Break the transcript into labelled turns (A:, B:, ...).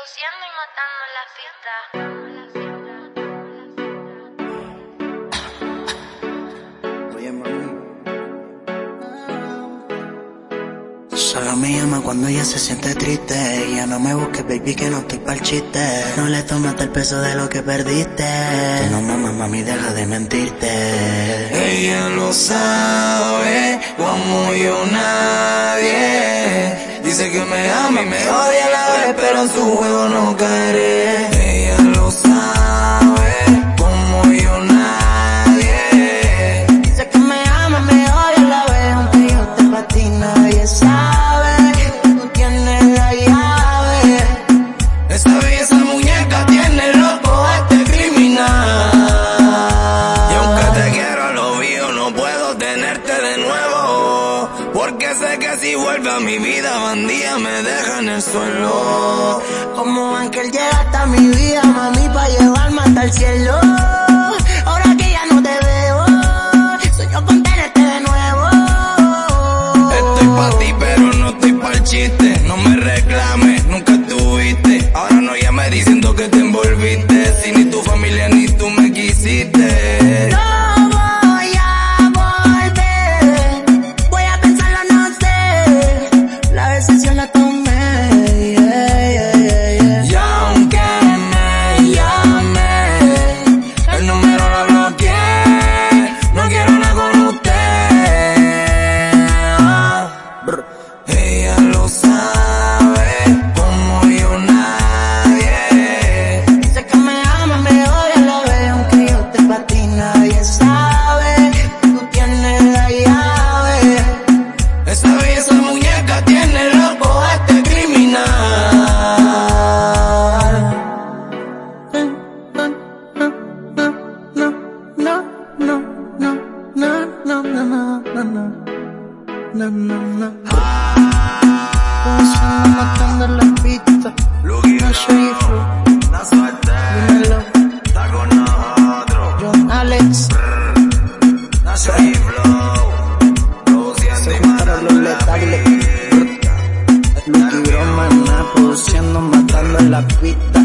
A: Produciendo y matando la fiesta. Solo me llama cuando ella
B: se siente triste. Ya no me busques, baby, que no estoy pa'l chiste. No le tomaste el peso de lo que perdiste. Tú no mamas, mami, deja de mentirte.
C: Ella lo sabe como yo nadie. Dice que me ama y me odia a la vez, pero en su juego no caeré. Tenerte de nuevo. Porque sé que si vuelve a mi vida, bandía me deja en el suelo.
A: Como ángel llegaste a mi vida, mami, pa' llevarme hasta el cielo. Ahora que ya no te veo, sueño con tenerte de nuevo.
C: Estoy pa' ti, pero no estoy pa'l chiste. No me reclames, nunca estuviste. Ahora no llames diciendo que te envolviste. Si ni tu familia ni tú me quisiste. Ella lo sabe, como yo nadie.
A: Dice que me ama, me odia, lo veo, aunque yo te batí, nadie sabe. Que tú tienes la llave.
C: Esa belleza muñeca tiene loco este criminal.
A: no, no, no, no, no, no. no na, na, na.
C: Ah,
A: matando en la pista.
C: Luguino Sheriffo. Dímelo. Está con nosotros.
A: John Alex.
C: Nacho y Flow. Produciendo y matando en la pista.
A: Lucky Bromana produciendo, matando la pista.